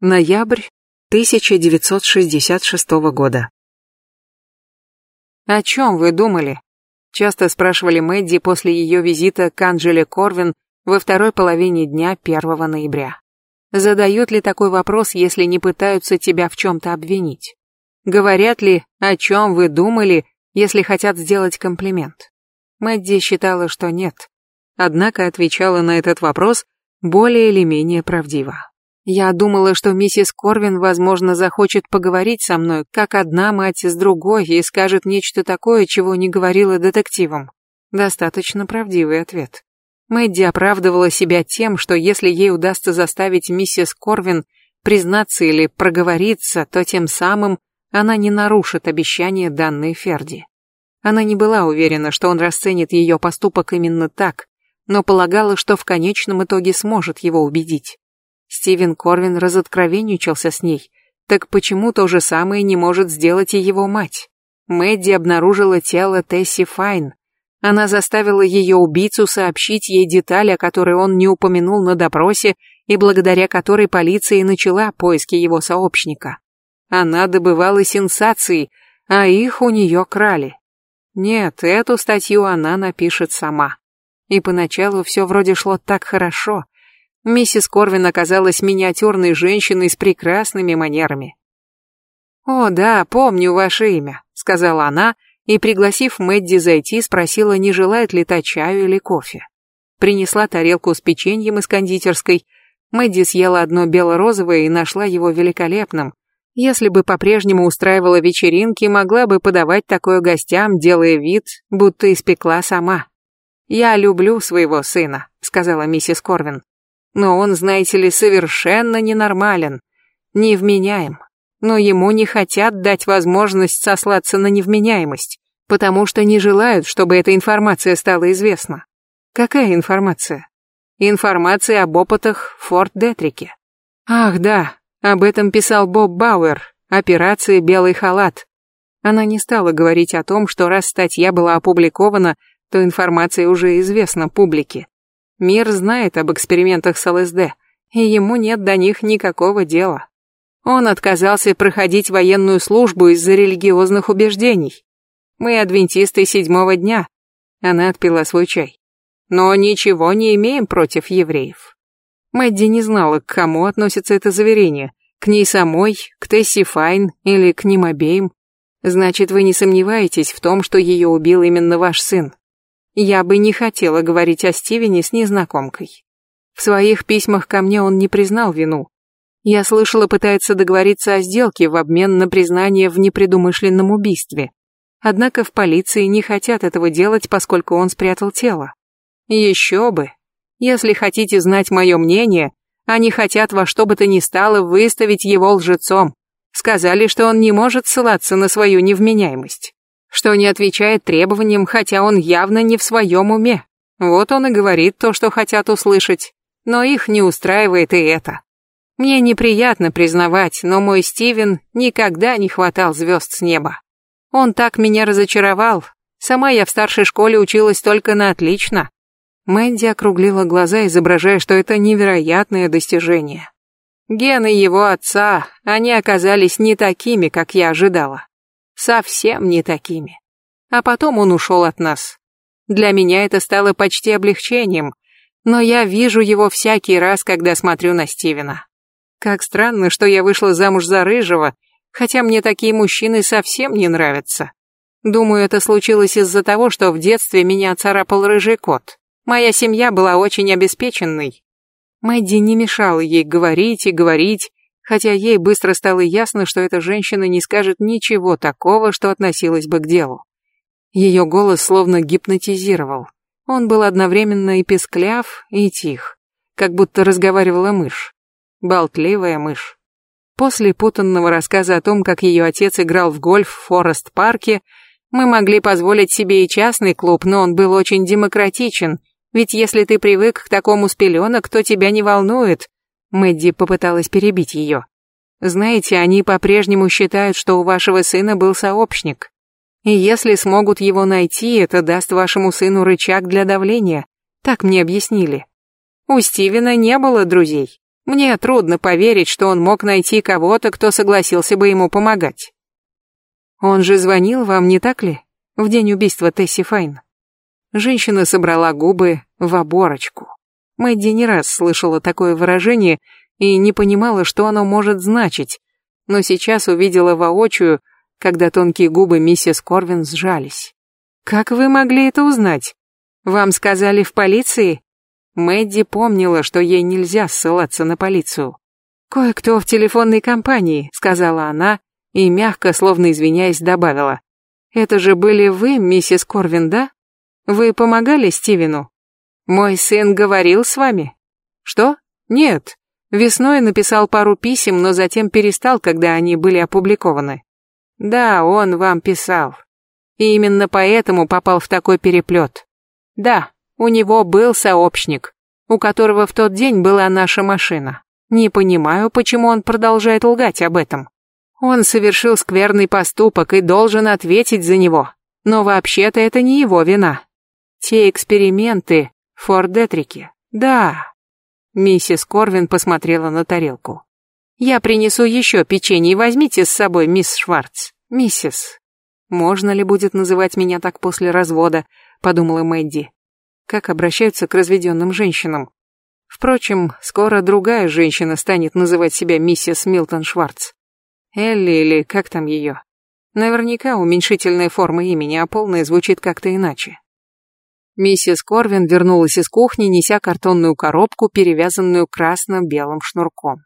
Ноябрь 1966 года. «О чем вы думали?» — часто спрашивали Мэдди после ее визита к Анджеле Корвин во второй половине дня 1 ноября. Задают ли такой вопрос, если не пытаются тебя в чем-то обвинить? Говорят ли, о чем вы думали, если хотят сделать комплимент? Мэдди считала, что нет. Однако отвечала на этот вопрос более или менее правдиво. Я думала, что миссис Корвин, возможно, захочет поговорить со мной, как одна мать с другой, и скажет нечто такое, чего не говорила детективам. Достаточно правдивый ответ. Мэдди оправдывала себя тем, что если ей удастся заставить миссис Корвин признаться или проговориться, то тем самым она не нарушит обещание данной Ферди. Она не была уверена, что он расценит ее поступок именно так, но полагала, что в конечном итоге сможет его убедить. Стивен Корвин разоткровенничался с ней, так почему то же самое не может сделать и его мать? Мэдди обнаружила тело Тесси Файн. Она заставила ее убийцу сообщить ей детали, о которой он не упомянул на допросе и благодаря которой полиция начала поиски его сообщника. Она добывала сенсации, а их у нее крали. Нет, эту статью она напишет сама. И поначалу все вроде шло так хорошо — Миссис Корвин оказалась миниатюрной женщиной с прекрасными манерами. «О, да, помню ваше имя», — сказала она, и, пригласив Мэдди зайти, спросила, не желает ли та чаю или кофе. Принесла тарелку с печеньем из кондитерской. Мэдди съела одно бело-розовое и нашла его великолепным. Если бы по-прежнему устраивала вечеринки, могла бы подавать такое гостям, делая вид, будто испекла сама. «Я люблю своего сына», — сказала миссис Корвин. Но он, знаете ли, совершенно ненормален, невменяем. Но ему не хотят дать возможность сослаться на невменяемость, потому что не желают, чтобы эта информация стала известна. Какая информация? Информация об опытах в Форт Детрике. Ах, да, об этом писал Боб Бауэр, операция «Белый халат». Она не стала говорить о том, что раз статья была опубликована, то информация уже известна публике. Мир знает об экспериментах с ЛСД, и ему нет до них никакого дела. Он отказался проходить военную службу из-за религиозных убеждений. Мы адвентисты седьмого дня. Она отпила свой чай. Но ничего не имеем против евреев. Мэдди не знала, к кому относится это заверение. К ней самой, к Тесси Файн или к ним обеим. Значит, вы не сомневаетесь в том, что ее убил именно ваш сын. Я бы не хотела говорить о Стивене с незнакомкой. В своих письмах ко мне он не признал вину. Я слышала, пытается договориться о сделке в обмен на признание в непредумышленном убийстве. Однако в полиции не хотят этого делать, поскольку он спрятал тело. Еще бы. Если хотите знать мое мнение, они хотят во что бы то ни стало выставить его лжецом. Сказали, что он не может ссылаться на свою невменяемость что не отвечает требованиям, хотя он явно не в своем уме. Вот он и говорит то, что хотят услышать, но их не устраивает и это. Мне неприятно признавать, но мой Стивен никогда не хватал звезд с неба. Он так меня разочаровал. Сама я в старшей школе училась только на отлично. Мэнди округлила глаза, изображая, что это невероятное достижение. Гены его отца, они оказались не такими, как я ожидала совсем не такими. А потом он ушел от нас. Для меня это стало почти облегчением, но я вижу его всякий раз, когда смотрю на Стивена. Как странно, что я вышла замуж за Рыжего, хотя мне такие мужчины совсем не нравятся. Думаю, это случилось из-за того, что в детстве меня царапал рыжий кот. Моя семья была очень обеспеченной. Мэдди не мешала ей говорить и говорить, хотя ей быстро стало ясно, что эта женщина не скажет ничего такого, что относилось бы к делу. Ее голос словно гипнотизировал. Он был одновременно и пескляв, и тих, как будто разговаривала мышь. Болтливая мышь. После путанного рассказа о том, как ее отец играл в гольф в Форест-парке, мы могли позволить себе и частный клуб, но он был очень демократичен, ведь если ты привык к такому с пеленок, то тебя не волнует, Мэдди попыталась перебить ее. Знаете, они по-прежнему считают, что у вашего сына был сообщник. И если смогут его найти, это даст вашему сыну рычаг для давления. Так мне объяснили. У Стивена не было друзей. Мне трудно поверить, что он мог найти кого-то, кто согласился бы ему помогать. Он же звонил вам, не так ли? В день убийства Тесси Файн. Женщина собрала губы в оборочку. Мэдди не раз слышала такое выражение и не понимала, что оно может значить, но сейчас увидела воочию, когда тонкие губы миссис Корвин сжались. «Как вы могли это узнать? Вам сказали в полиции?» Мэдди помнила, что ей нельзя ссылаться на полицию. «Кое-кто в телефонной компании», — сказала она, и мягко, словно извиняясь, добавила. «Это же были вы, миссис Корвин, да? Вы помогали Стивену? Мой сын говорил с вами?» «Что? Нет. Весной написал пару писем, но затем перестал, когда они были опубликованы. Да, он вам писал. И именно поэтому попал в такой переплет. Да, у него был сообщник, у которого в тот день была наша машина. Не понимаю, почему он продолжает лгать об этом. Он совершил скверный поступок и должен ответить за него. Но вообще-то это не его вина. Те эксперименты в Фордетрике. Да. Миссис Корвин посмотрела на тарелку. Я принесу еще печенье, возьмите с собой, мисс Шварц. Миссис. Можно ли будет называть меня так после развода, подумала Мэдди. Как обращаются к разведенным женщинам? Впрочем, скоро другая женщина станет называть себя миссис Милтон Шварц. Элли или как там ее. Наверняка уменьшительная форма имени, а полная звучит как-то иначе. Миссис Корвин вернулась из кухни, неся картонную коробку, перевязанную красно-белым шнурком.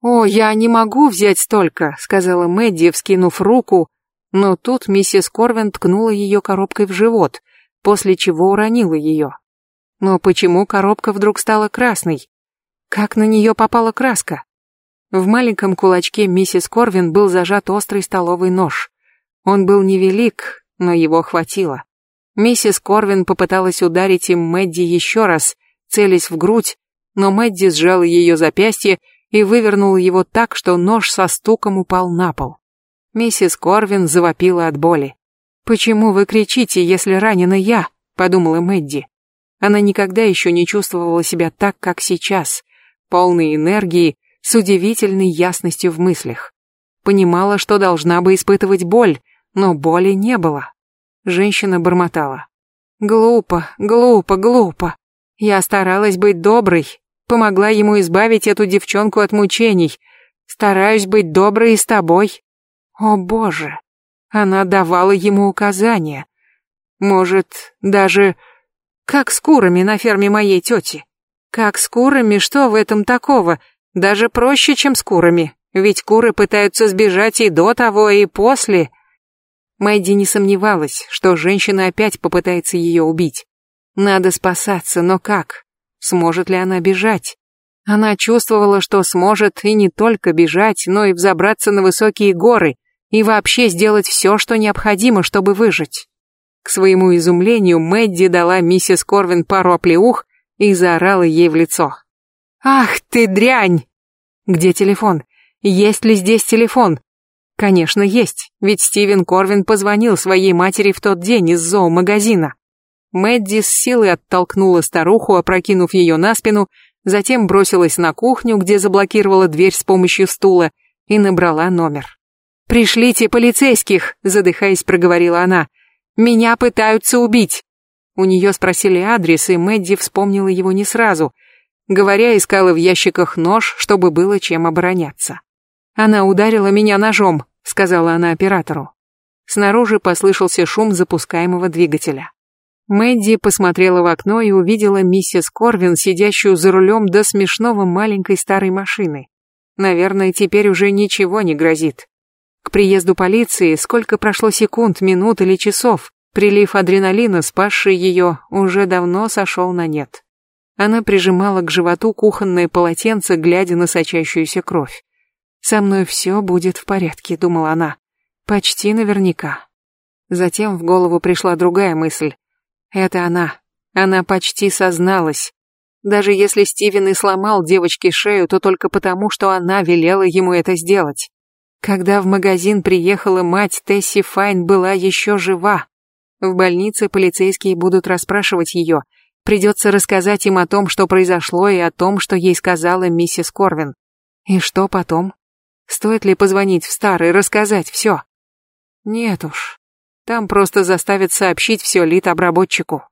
«О, я не могу взять столько», — сказала Мэдди, вскинув руку, но тут миссис Корвин ткнула ее коробкой в живот, после чего уронила ее. Но почему коробка вдруг стала красной? Как на нее попала краска? В маленьком кулачке миссис Корвин был зажат острый столовый нож. Он был невелик, но его хватило. Миссис Корвин попыталась ударить им Мэдди еще раз, целясь в грудь, но Мэдди сжала ее запястье и вывернула его так, что нож со стуком упал на пол. Миссис Корвин завопила от боли. «Почему вы кричите, если ранена я?» — подумала Мэдди. Она никогда еще не чувствовала себя так, как сейчас, полной энергии с удивительной ясностью в мыслях. Понимала, что должна бы испытывать боль, но боли не было. Женщина бормотала. Глупо, глупо, глупо. Я старалась быть доброй, помогла ему избавить эту девчонку от мучений. Стараюсь быть доброй и с тобой. О, Боже! Она давала ему указания. Может, даже... Как с курами на ферме моей тети. Как с курами, что в этом такого? Даже проще, чем с курами, ведь куры пытаются сбежать и до того, и после. Мэдди не сомневалась, что женщина опять попытается ее убить. Надо спасаться, но как? Сможет ли она бежать? Она чувствовала, что сможет и не только бежать, но и взобраться на высокие горы и вообще сделать все, что необходимо, чтобы выжить. К своему изумлению Мэдди дала миссис Корвин пару оплеух и заорала ей в лицо. «Ах ты дрянь!» «Где телефон? Есть ли здесь телефон?» «Конечно, есть, ведь Стивен Корвин позвонил своей матери в тот день из зоомагазина». Мэдди с силой оттолкнула старуху, опрокинув ее на спину, затем бросилась на кухню, где заблокировала дверь с помощью стула, и набрала номер. «Пришлите полицейских», — задыхаясь, проговорила она. «Меня пытаются убить». У нее спросили адрес, и Мэдди вспомнила его не сразу — Говоря, искала в ящиках нож, чтобы было чем обороняться. «Она ударила меня ножом», — сказала она оператору. Снаружи послышался шум запускаемого двигателя. Мэдди посмотрела в окно и увидела миссис Корвин, сидящую за рулем до смешного маленькой старой машины. Наверное, теперь уже ничего не грозит. К приезду полиции сколько прошло секунд, минут или часов, прилив адреналина, спасший ее, уже давно сошел на нет. Она прижимала к животу кухонное полотенце, глядя на сочащуюся кровь. «Со мной все будет в порядке», — думала она. «Почти наверняка». Затем в голову пришла другая мысль. Это она. Она почти созналась. Даже если Стивен и сломал девочке шею, то только потому, что она велела ему это сделать. Когда в магазин приехала мать, Тесси Файн была еще жива. В больнице полицейские будут расспрашивать ее — Придется рассказать им о том, что произошло, и о том, что ей сказала миссис Корвин. И что потом? Стоит ли позвонить в старый, рассказать все? Нет уж. Там просто заставят сообщить все лид-обработчику.